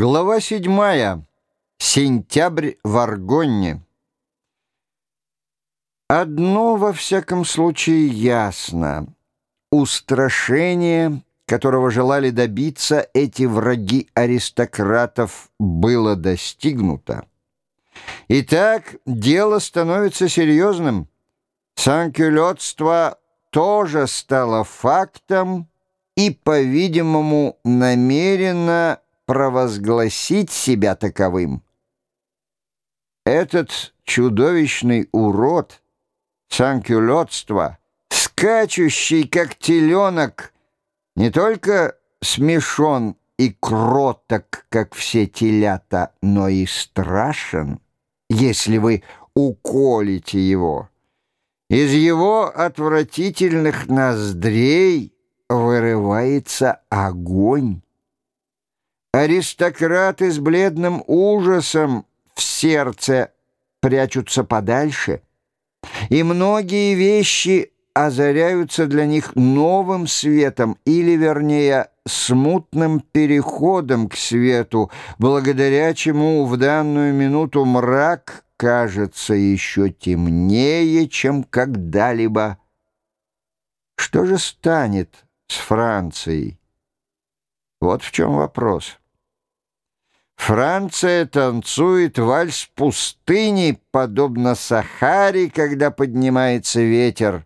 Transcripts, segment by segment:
Глава седьмая. Сентябрь в Аргонне. Одно, во всяком случае, ясно. Устрашение, которого желали добиться эти враги аристократов, было достигнуто. Итак, дело становится серьезным. Санкюлетство тоже стало фактом и, по-видимому, намеренно провозгласить себя таковым. Этот чудовищный урод, санкюлетство, скачущий, как теленок, не только смешон и кроток, как все телята, но и страшен, если вы уколите его. Из его отвратительных ноздрей вырывается огонь. Аристократы с бледным ужасом в сердце прячутся подальше, и многие вещи озаряются для них новым светом или, вернее, смутным переходом к свету, благодаря чему в данную минуту мрак кажется еще темнее, чем когда-либо. Что же станет с Францией? Вот в чем вопрос. Франция танцует вальс пустыни, подобно Сахаре, когда поднимается ветер.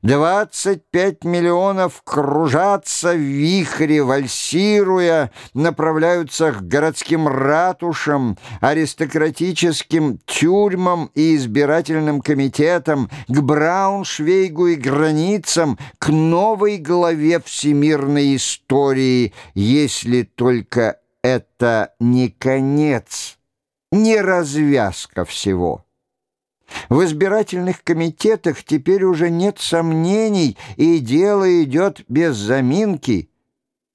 Двадцать пять миллионов кружатся в вихре, вальсируя, направляются к городским ратушам, аристократическим тюрьмам и избирательным комитетам, к Брауншвейгу и границам, к новой главе всемирной истории, если только это не конец, не развязка всего. В избирательных комитетах теперь уже нет сомнений, и дело идет без заминки.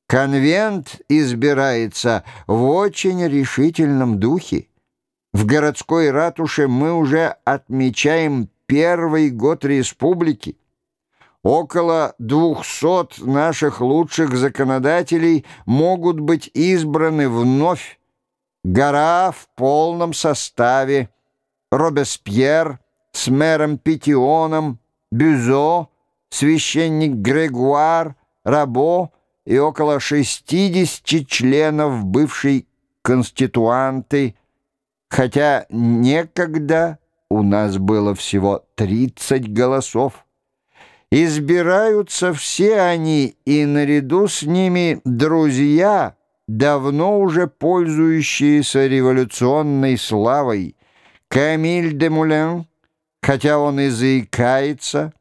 Конвент избирается в очень решительном духе. В городской ратуше мы уже отмечаем первый год республики. Около двухсот наших лучших законодателей могут быть избраны вновь. Гора в полном составе. Робеспьер с мэром Петионом, Бюзо, священник Грегуар, Рабо и около 60 членов бывшей конституанты, хотя некогда у нас было всего 30 голосов. Избираются все они, и наряду с ними друзья, давно уже пользующиеся революционной славой. Камиль де Мулен, хотя он и заикается,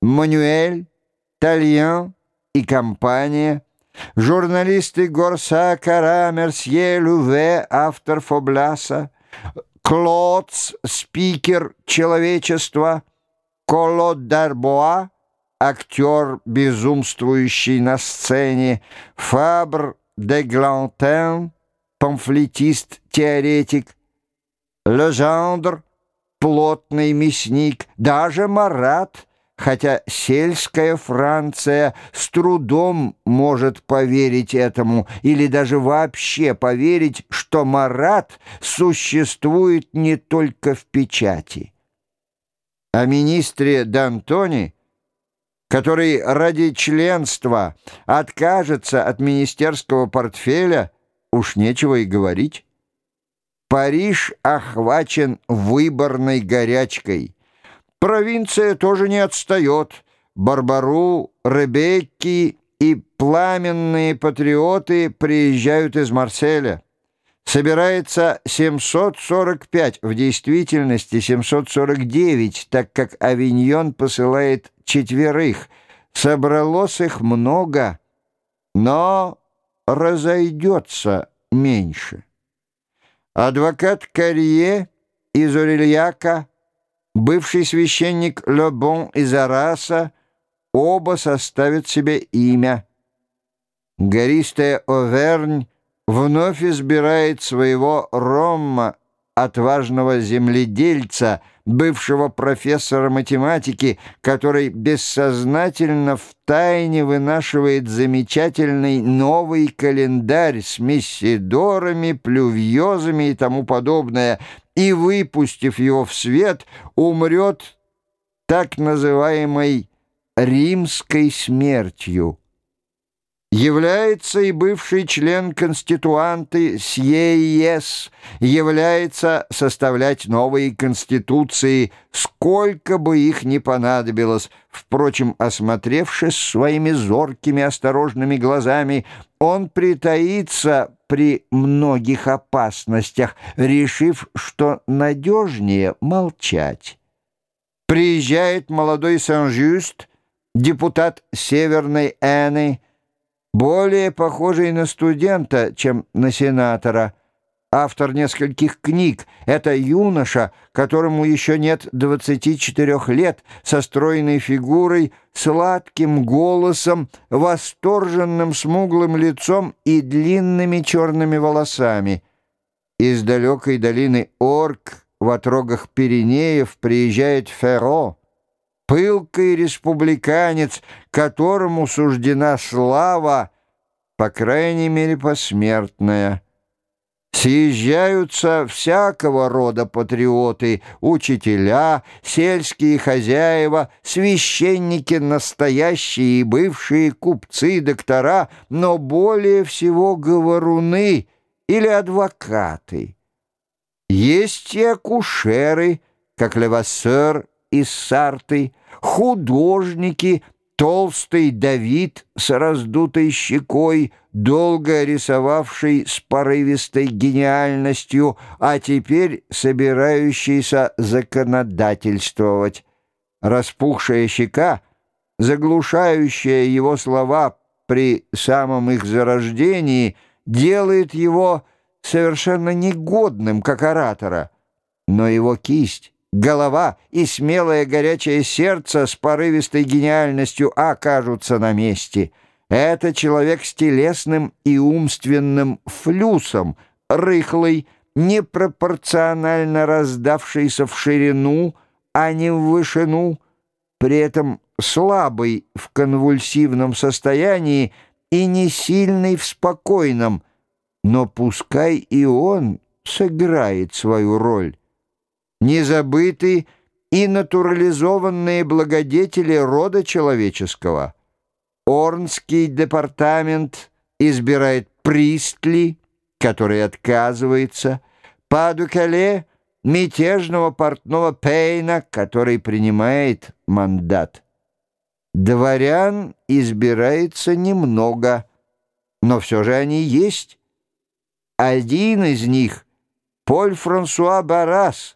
Мануэль, Тальян и компания, журналисты Горса, Кара, Мерсье, Луве, автор Фобляса, Клодс, спикер человечества, Колод Дарбоа, актер, безумствующий на сцене, Фабр де Глантен, памфлетист-теоретик, Лежандр, плотный мясник, даже Марат, хотя сельская Франция с трудом может поверить этому или даже вообще поверить, что Марат существует не только в печати. О министре Д'Антони который ради членства откажется от министерского портфеля, уж нечего и говорить. Париж охвачен выборной горячкой. Провинция тоже не отстает. Барбару, Ребекки и пламенные патриоты приезжают из Марселя. Собирается 745, в действительности 749, так как Авиньон посылает четверых. Собралось их много, но разойдется меньше. Адвокат Карье из Орельяка, бывший священник Лебон из Араса, оба составят себе имя. Гористая Овернь вновь избирает своего Ромма, отважного земледельца, бывшего профессора математики, который бессознательно втайне вынашивает замечательный новый календарь с мессидорами, плювьозами и тому подобное, и, выпустив его в свет, умрет так называемой римской смертью. Является и бывший член конституанты СЕИС, является составлять новые конституции, сколько бы их ни понадобилось. Впрочем, осмотревшись своими зоркими осторожными глазами, он притаится при многих опасностях, решив, что надежнее молчать. Приезжает молодой Сан-Жюст, депутат Северной Эны, более похожий на студента, чем на сенатора. Автор нескольких книг — это юноша, которому еще нет 24 лет, со стройной фигурой, сладким голосом, восторженным смуглым лицом и длинными черными волосами. Из далекой долины Орк в отрогах Пиренеев приезжает Ферро, пылкий республиканец, которому суждена слава, по крайней мере, посмертная. Съезжаются всякого рода патриоты, учителя, сельские хозяева, священники настоящие и бывшие купцы, доктора, но более всего говоруны или адвокаты. Есть и акушеры, как Левассер из Сарты, художники, толстый Давид с раздутой щекой, долго рисовавший с порывистой гениальностью, а теперь собирающийся законодательствовать. Распухшая щека, заглушающая его слова при самом их зарождении, делает его совершенно негодным как оратора, но его кисть голова и смелое горячее сердце с порывистой гениальностью окажутся на месте. Это человек с телесным и умственным флюсом, рыхлый, непропорционально раздавшийся в ширину, а не в вышину, при этом слабый в конвульсивном состоянии и не сильный в спокойном, но пускай и он сыграет свою роль незабыты и натурализованные благодетели рода человеческого. Орнский департамент избирает Пристли, который отказывается, Падукале — мятежного портного Пейна, который принимает мандат. Дворян избирается немного, но все же они есть. Один из них — Поль-Франсуа Барас —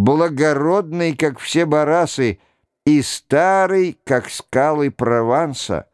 благородный, как все барасы, и старый, как скалы Прованса.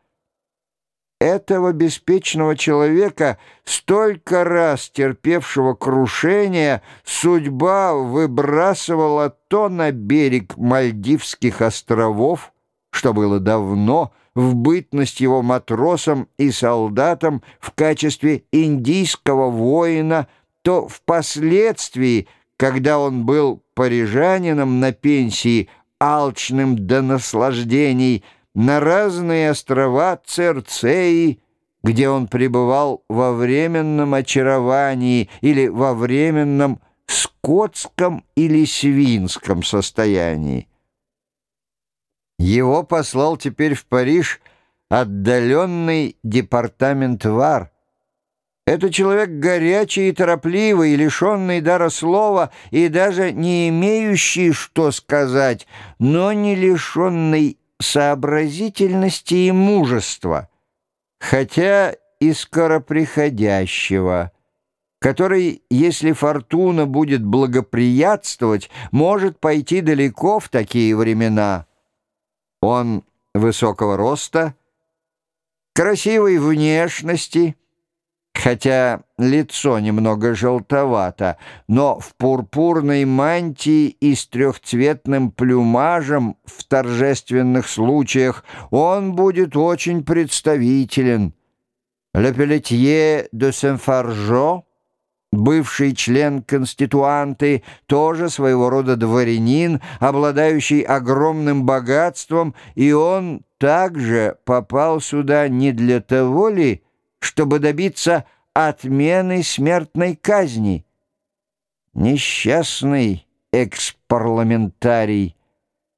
Этого беспечного человека, столько раз терпевшего крушения, судьба выбрасывала то на берег Мальдивских островов, что было давно, в бытность его матросом и солдатом в качестве индийского воина, то впоследствии, когда он был парижанином на пенсии, алчным до наслаждений, на разные острова Церцеи, где он пребывал во временном очаровании или во временном скотском или свинском состоянии. Его послал теперь в Париж отдаленный департамент ВАР — это человек горячий и торопливый, лишенный дара слова и даже не имеющий что сказать, но не лишенный сообразительности и мужества, хотя и скороприходящего, который, если фортуна будет благоприятствовать, может пойти далеко в такие времена. Он высокого роста, красивой внешности — хотя лицо немного желтовато, но в пурпурной мантии и с трехцветным плюмажем в торжественных случаях он будет очень представителен. Ле Пелетье де Сен-Фаржо, Бывший член конституанты, тоже своего рода дворянин, обладающий огромным богатством, и он также попал сюда не для того ли, чтобы добиться отмены смертной казни. Несчастный экспарламентарий.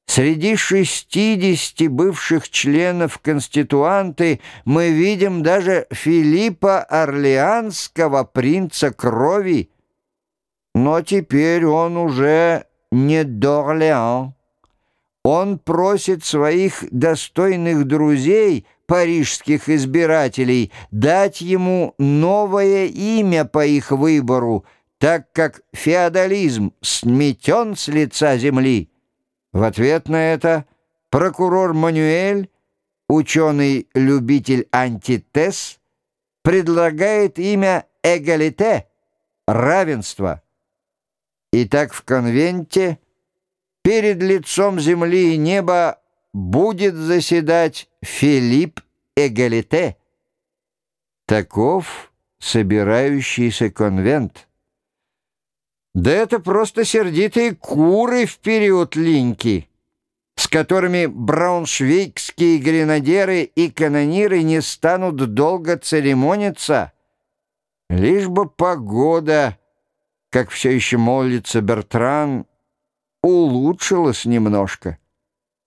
Среди шестидесяти бывших членов Конституанты мы видим даже Филиппа Орлеанского, принца крови. Но теперь он уже не d'Орлеан. Он просит своих достойных друзей, парижских избирателей, дать ему новое имя по их выбору, так как феодализм сметен с лица земли. В ответ на это прокурор Мануэль, ученый-любитель антитез, предлагает имя «эгалите» — равенство. Итак, в конвенте перед лицом земли и неба будет заседать Филипп Эгалите. Таков собирающийся конвент. Да это просто сердитые куры в период линьки, с которыми брауншвейгские гренадеры и канониры не станут долго церемониться, лишь бы погода, как все еще молится Бертран, улучшилась немножко.